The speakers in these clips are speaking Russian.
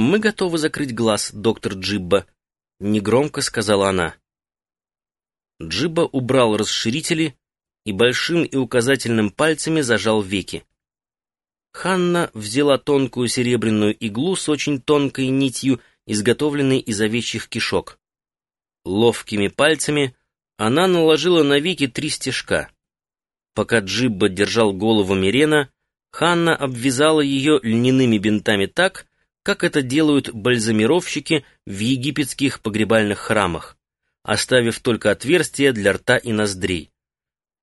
мы готовы закрыть глаз, доктор Джибба», — негромко сказала она. Джибба убрал расширители и большим и указательным пальцами зажал веки. Ханна взяла тонкую серебряную иглу с очень тонкой нитью, изготовленной из овечьих кишок. Ловкими пальцами она наложила на веки три стежка. Пока Джибба держал голову Мирена, Ханна обвязала ее льняными бинтами так, как это делают бальзамировщики в египетских погребальных храмах, оставив только отверстия для рта и ноздрей.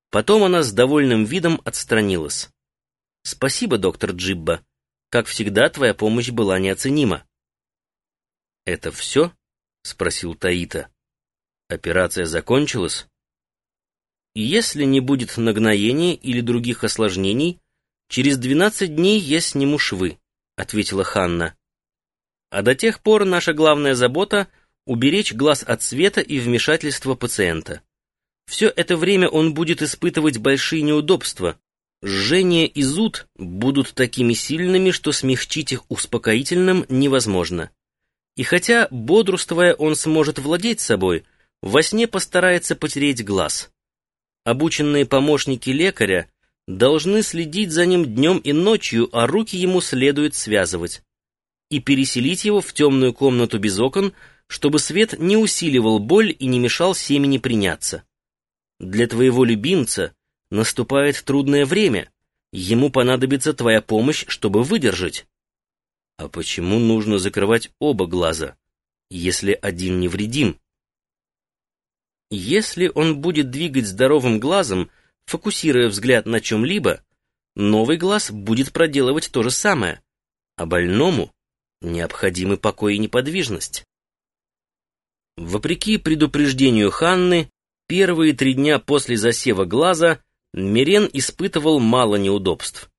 Потом она с довольным видом отстранилась. «Спасибо, доктор Джибба. Как всегда, твоя помощь была неоценима». «Это все?» — спросил Таита. «Операция закончилась?» «Если не будет нагноения или других осложнений, через двенадцать дней я сниму швы», — ответила Ханна. «А до тех пор наша главная забота — уберечь глаз от света и вмешательства пациента. Все это время он будет испытывать большие неудобства. Жжение и зуд будут такими сильными, что смягчить их успокоительным невозможно. И хотя, бодрствуя, он сможет владеть собой, во сне постарается потереть глаз. Обученные помощники лекаря должны следить за ним днем и ночью, а руки ему следует связывать. И переселить его в темную комнату без окон, чтобы свет не усиливал боль и не мешал семени приняться. Для твоего любимца наступает трудное время. Ему понадобится твоя помощь, чтобы выдержать. А почему нужно закрывать оба глаза, если один невредим? Если он будет двигать здоровым глазом, фокусируя взгляд на чем-либо, новый глаз будет проделывать то же самое, а больному необходимы покой и неподвижность. Вопреки предупреждению Ханны, Первые три дня после засева глаза Мирен испытывал мало неудобств.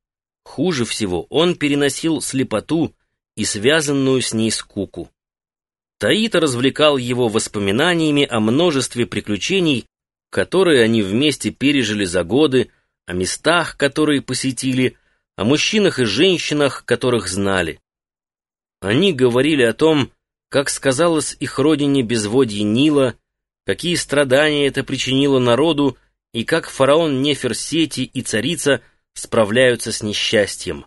Хуже всего он переносил слепоту и связанную с ней скуку. Таита развлекал его воспоминаниями о множестве приключений, которые они вместе пережили за годы, о местах, которые посетили, о мужчинах и женщинах, которых знали. Они говорили о том, как сказалось их родине безводье Нила, какие страдания это причинило народу и как фараон Неферсети и царица справляются с несчастьем.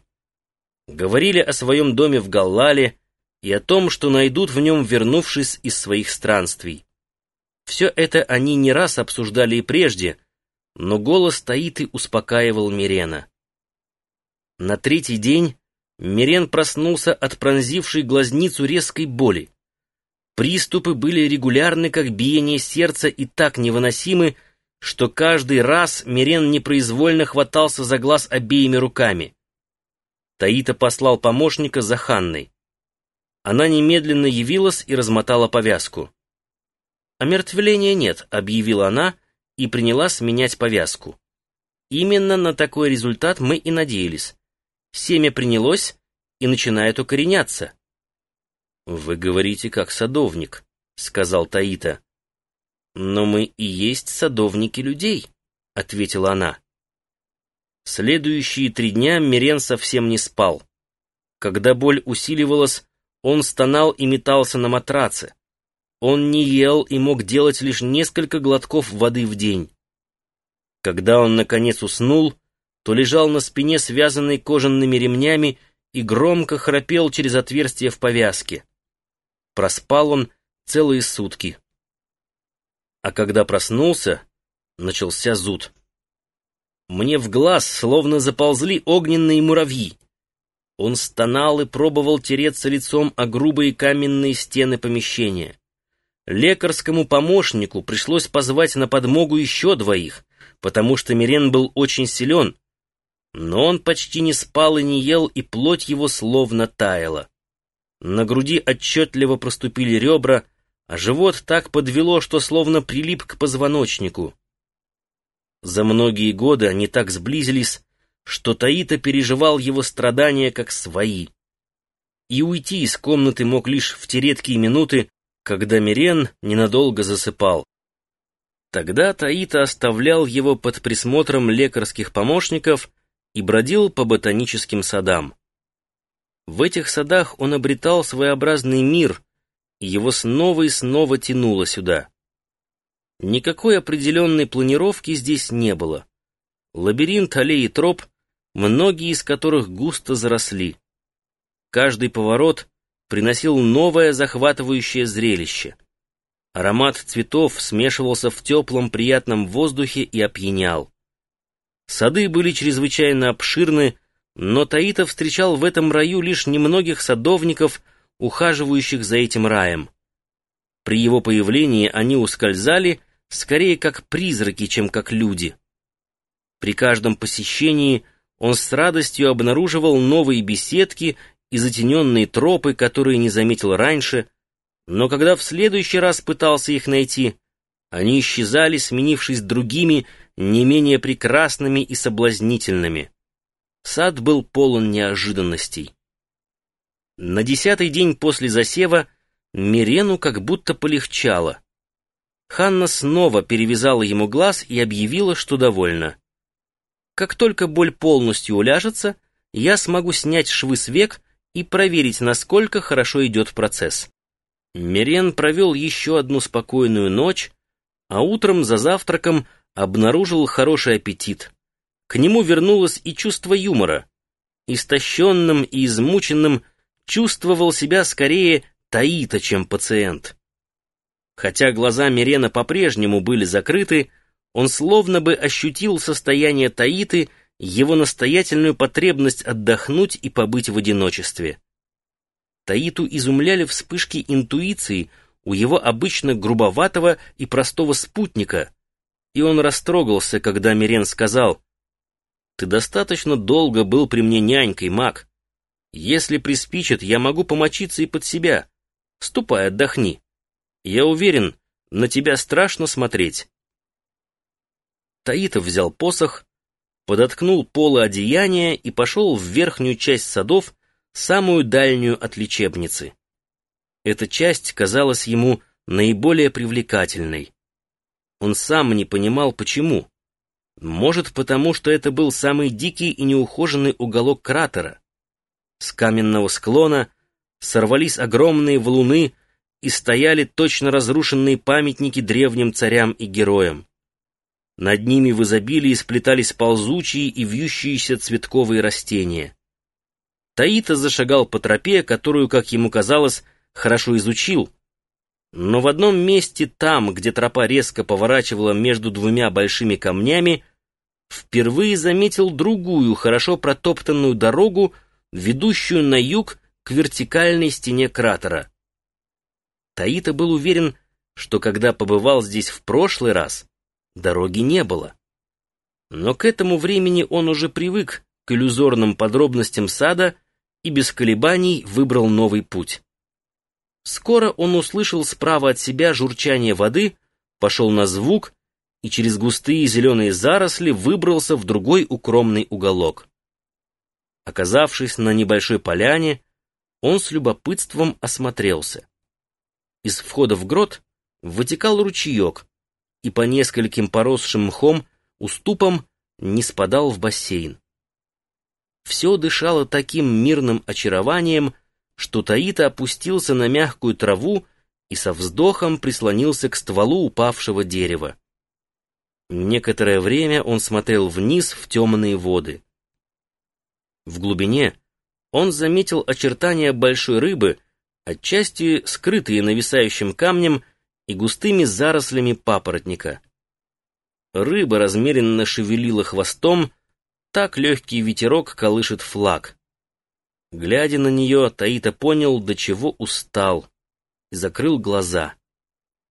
Говорили о своем доме в Галлале и о том, что найдут в нем, вернувшись из своих странствий. Все это они не раз обсуждали и прежде, но голос Таиты успокаивал Мирена. На третий день Мирен проснулся от пронзившей глазницу резкой боли. Приступы были регулярны, как биение сердца, и так невыносимы, что каждый раз Мирен непроизвольно хватался за глаз обеими руками. Таита послал помощника за Ханной. Она немедленно явилась и размотала повязку. «Омертвления нет», — объявила она и принялась менять повязку. Именно на такой результат мы и надеялись. Семя принялось и начинает укореняться. «Вы говорите как садовник», — сказал Таита. «Но мы и есть садовники людей», — ответила она. Следующие три дня Мирен совсем не спал. Когда боль усиливалась, он стонал и метался на матраце. Он не ел и мог делать лишь несколько глотков воды в день. Когда он, наконец, уснул, то лежал на спине, связанный кожаными ремнями, и громко храпел через отверстие в повязке. Проспал он целые сутки. А когда проснулся, начался зуд. Мне в глаз словно заползли огненные муравьи. Он стонал и пробовал тереться лицом о грубые каменные стены помещения. Лекарскому помощнику пришлось позвать на подмогу еще двоих, потому что Мирен был очень силен, но он почти не спал и не ел, и плоть его словно таяла. На груди отчетливо проступили ребра, а живот так подвело, что словно прилип к позвоночнику. За многие годы они так сблизились, что Таита переживал его страдания как свои. И уйти из комнаты мог лишь в те редкие минуты, когда Мирен ненадолго засыпал. Тогда Таита оставлял его под присмотром лекарских помощников и бродил по ботаническим садам. В этих садах он обретал своеобразный мир, и его снова и снова тянуло сюда. Никакой определенной планировки здесь не было. Лабиринт аллей и троп, многие из которых густо заросли. Каждый поворот приносил новое захватывающее зрелище. Аромат цветов смешивался в теплом приятном воздухе и опьянял. Сады были чрезвычайно обширны, но Таита встречал в этом раю лишь немногих садовников, ухаживающих за этим раем. При его появлении они ускользали, скорее как призраки, чем как люди. При каждом посещении он с радостью обнаруживал новые беседки и затененные тропы, которые не заметил раньше, но когда в следующий раз пытался их найти, они исчезали, сменившись другими, не менее прекрасными и соблазнительными. Сад был полон неожиданностей. На десятый день после засева Мирену как будто полегчало. Ханна снова перевязала ему глаз и объявила, что довольна. Как только боль полностью уляжется, я смогу снять швы с век и проверить, насколько хорошо идет процесс. Мирен провел еще одну спокойную ночь, а утром за завтраком обнаружил хороший аппетит. К нему вернулось и чувство юмора. Истощенным и измученным чувствовал себя скорее Таита, чем пациент. Хотя глаза Мирена по-прежнему были закрыты, он словно бы ощутил состояние Таиты, его настоятельную потребность отдохнуть и побыть в одиночестве. Таиту изумляли вспышки интуиции у его обычно грубоватого и простого спутника, и он растрогался, когда Мирен сказал, «Ты достаточно долго был при мне нянькой, маг. Если приспичит, я могу помочиться и под себя. Ступай, отдохни. Я уверен, на тебя страшно смотреть». Таитов взял посох, подоткнул полы одеяния и пошел в верхнюю часть садов, самую дальнюю от лечебницы. Эта часть казалась ему наиболее привлекательной. Он сам не понимал, почему. Может, потому что это был самый дикий и неухоженный уголок кратера. С каменного склона сорвались огромные валуны и стояли точно разрушенные памятники древним царям и героям. Над ними в изобилии сплетались ползучие и вьющиеся цветковые растения. Таита зашагал по тропе, которую, как ему казалось, хорошо изучил, но в одном месте там, где тропа резко поворачивала между двумя большими камнями, впервые заметил другую, хорошо протоптанную дорогу, ведущую на юг к вертикальной стене кратера. Таита был уверен, что когда побывал здесь в прошлый раз, дороги не было. Но к этому времени он уже привык к иллюзорным подробностям сада и без колебаний выбрал новый путь. Скоро он услышал справа от себя журчание воды, пошел на звук и через густые зеленые заросли выбрался в другой укромный уголок. Оказавшись на небольшой поляне, он с любопытством осмотрелся. Из входа в грот вытекал ручеек, и по нескольким поросшим мхом уступам не спадал в бассейн. Все дышало таким мирным очарованием, что Таита опустился на мягкую траву и со вздохом прислонился к стволу упавшего дерева. Некоторое время он смотрел вниз в темные воды. В глубине он заметил очертания большой рыбы, отчасти скрытые нависающим камнем и густыми зарослями папоротника. Рыба размеренно шевелила хвостом, так легкий ветерок колышет флаг. Глядя на нее, Таита понял, до чего устал, и закрыл глаза.